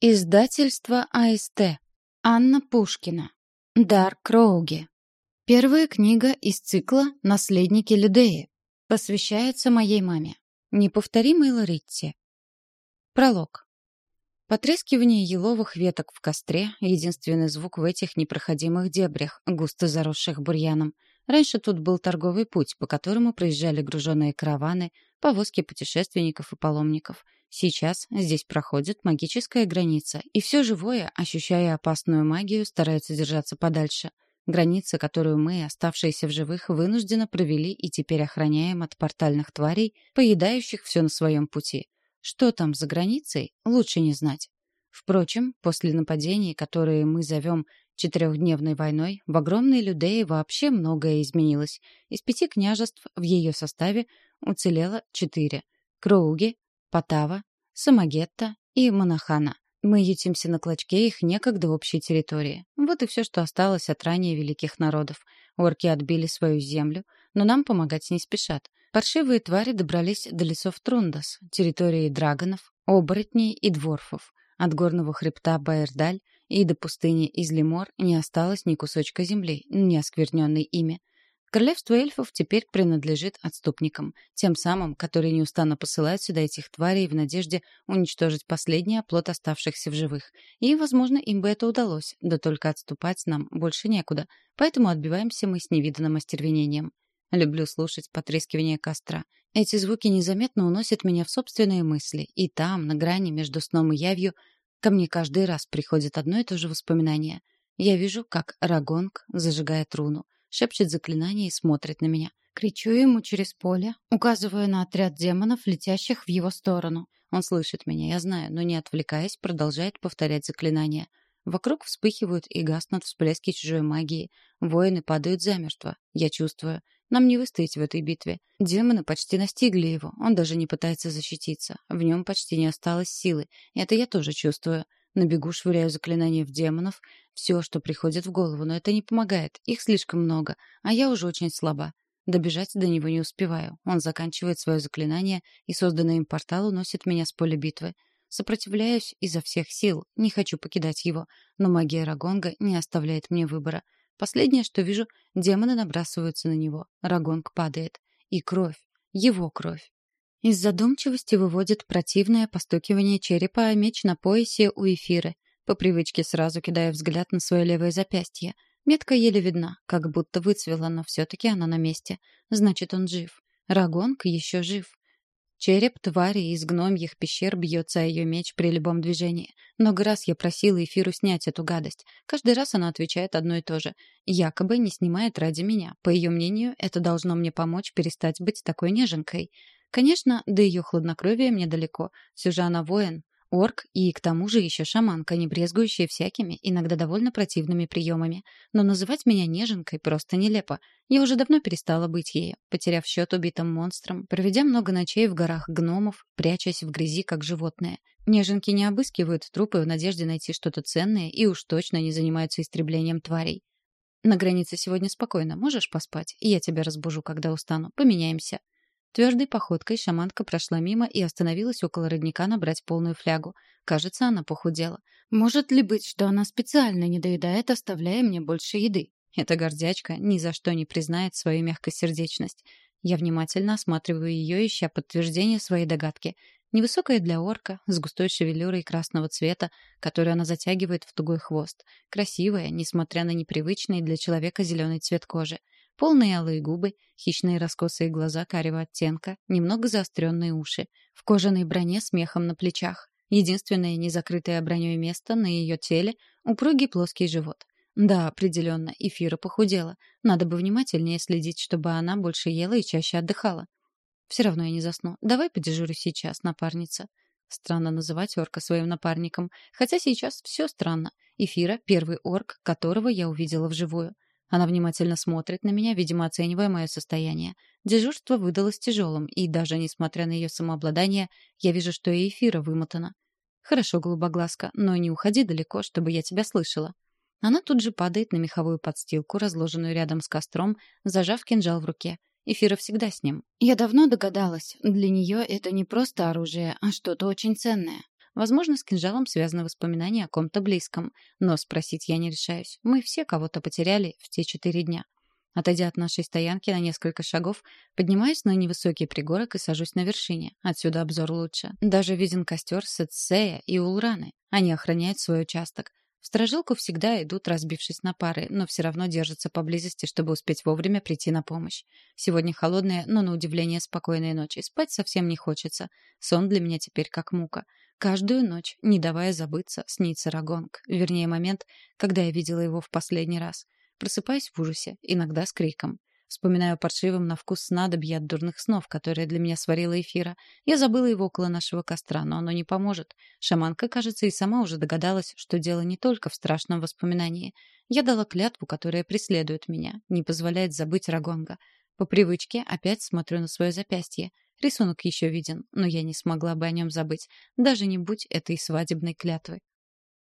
Издательство АСТ. Анна Пушкина. Дар Кроуги. Первая книга из цикла «Наследники Людеи». Посвящается моей маме. Неповторимой Лоритте. Пролог. Потрескивание еловых веток в костре — единственный звук в этих непроходимых дебрях, густо заросших бурьяном. Раньше тут был торговый путь, по которому проезжали груженные караваны, повозки путешественников и паломников — Сейчас здесь проходит магическая граница, и все живое, ощущая опасную магию, старается держаться подальше. Граница, которую мы, оставшиеся в живых, вынужденно провели и теперь охраняем от портальных тварей, поедающих все на своем пути. Что там за границей, лучше не знать. Впрочем, после нападений, которые мы зовем четырехдневной войной, в огромной Людее вообще многое изменилось. Из пяти княжеств в ее составе уцелело четыре. Кроуги, Потава, Самагетта и Монахана. Мы ютимся на клочке их некогда общей территории. Вот и все, что осталось от ранее великих народов. Орки отбили свою землю, но нам помогать не спешат. Паршивые твари добрались до лесов Трундас, территории драгонов, оборотней и дворфов. От горного хребта Байердаль и до пустыни Излимор не осталось ни кусочка земли, не оскверненной ими. Королевство эльфов теперь принадлежит отступникам, тем самым, которые неустанно посылают сюда этих тварей в надежде уничтожить последний оплот оставшихся в живых. И, возможно, им бы это удалось, да только отступать нам больше некуда, поэтому отбиваемся мы с невиданным остервенением. Люблю слушать потрескивание костра. Эти звуки незаметно уносят меня в собственные мысли, и там, на грани между сном и явью, ко мне каждый раз приходит одно и то же воспоминание. Я вижу, как Рагонг зажигает руну шепчет заклинание и смотрит на меня. Кричу ему через поле, указывая на отряд демонов, летящих в его сторону. Он слышит меня, я знаю, но не отвлекаясь, продолжает повторять заклинание. Вокруг вспыхивают и гаснут всплески чужой магии. Воины падают замертво. Я чувствую. Нам не выстоять в этой битве. Демоны почти настигли его. Он даже не пытается защититься. В нем почти не осталось силы. Это я тоже чувствую. На бегу швыряю заклинания в демонов, все, что приходит в голову, но это не помогает. Их слишком много, а я уже очень слаба. Добежать до него не успеваю. Он заканчивает свое заклинание, и созданный им портал уносит меня с поля битвы. Сопротивляюсь изо всех сил, не хочу покидать его, но магия Рагонга не оставляет мне выбора. Последнее, что вижу, демоны набрасываются на него. Рагонг падает. И кровь. Его кровь. Из задумчивости выводит противное постукивание черепа о меч на поясе у эфиры. По привычке сразу кидая взгляд на свое левое запястье. Метка еле видна, как будто выцвела, но все-таки она на месте. Значит, он жив. Рагонг еще жив. Череп твари из гномьих пещер бьется о ее меч при любом движении. Много раз я просила Эфиру снять эту гадость. Каждый раз она отвечает одно и то же. Якобы не снимает ради меня. По ее мнению, это должно мне помочь перестать быть такой неженкой. Конечно, до ее хладнокровия мне далеко. Все же она воин, орк и, к тому же, еще шаманка, не брезгующая всякими, иногда довольно противными приемами. Но называть меня неженкой просто нелепо. Я уже давно перестала быть ею, потеряв счет убитым монстрам, проведя много ночей в горах гномов, прячась в грязи, как животное. Неженки не обыскивают трупы в надежде найти что-то ценное и уж точно не занимаются истреблением тварей. На границе сегодня спокойно, можешь поспать, я тебя разбужу, когда устану. Поменяемся. Твердой походкой шаманка прошла мимо и остановилась около родника набрать полную флягу. Кажется, она похудела. Может ли быть, что она специально не доедает, оставляя мне больше еды? Эта гордячка ни за что не признает свою мягкосердечность. Я внимательно осматриваю ее, ища подтверждение своей догадки. Невысокая для орка, с густой шевелюрой красного цвета, которую она затягивает в тугой хвост. Красивая, несмотря на непривычный для человека зеленый цвет кожи. Полные алые губы, хищные раскосые глаза карего оттенка, немного заостренные уши. В кожаной броне с мехом на плечах. Единственное незакрытое броней место на ее теле — упругий плоский живот. Да, определенно, эфира похудела. Надо бы внимательнее следить, чтобы она больше ела и чаще отдыхала. Все равно я не засну. Давай подежурю сейчас, напарница. Странно называть орка своим напарником. Хотя сейчас все странно. Эфира — первый орк, которого я увидела вживую. Она внимательно смотрит на меня, видимо, оценивая мое состояние. Дежурство выдалось тяжелым, и даже несмотря на ее самообладание, я вижу, что и эфира вымотана. «Хорошо, голубоглазка, но не уходи далеко, чтобы я тебя слышала». Она тут же падает на меховую подстилку, разложенную рядом с костром, зажав кинжал в руке. Эфира всегда с ним. Я давно догадалась, для нее это не просто оружие, а что-то очень ценное. Возможно, с кинжалом связаны воспоминания о ком-то близком, но спросить я не решаюсь. Мы все кого-то потеряли в те четыре дня. Отойдя от нашей стоянки на несколько шагов, поднимаюсь на невысокий пригорок и сажусь на вершине. Отсюда обзор лучше. Даже виден костер Сетсея и Улраны. Они охраняют свой участок. В сторожилку всегда идут, разбившись на пары, но все равно держатся поблизости, чтобы успеть вовремя прийти на помощь. Сегодня холодная, но на удивление спокойная ночь, и спать совсем не хочется. Сон для меня теперь как мука. Каждую ночь, не давая забыться, снится Рагонг. Вернее, момент, когда я видела его в последний раз. Просыпаюсь в ужасе, иногда с криком. Вспоминаю паршивым на вкус снадобья от дурных снов, которые для меня сварила эфира. Я забыла его около нашего костра, но оно не поможет. Шаманка, кажется, и сама уже догадалась, что дело не только в страшном воспоминании. Я дала клятву, которая преследует меня, не позволяет забыть Рагонга. По привычке опять смотрю на свое запястье. Рисунок еще виден, но я не смогла бы о нем забыть, даже не будь этой свадебной клятвы.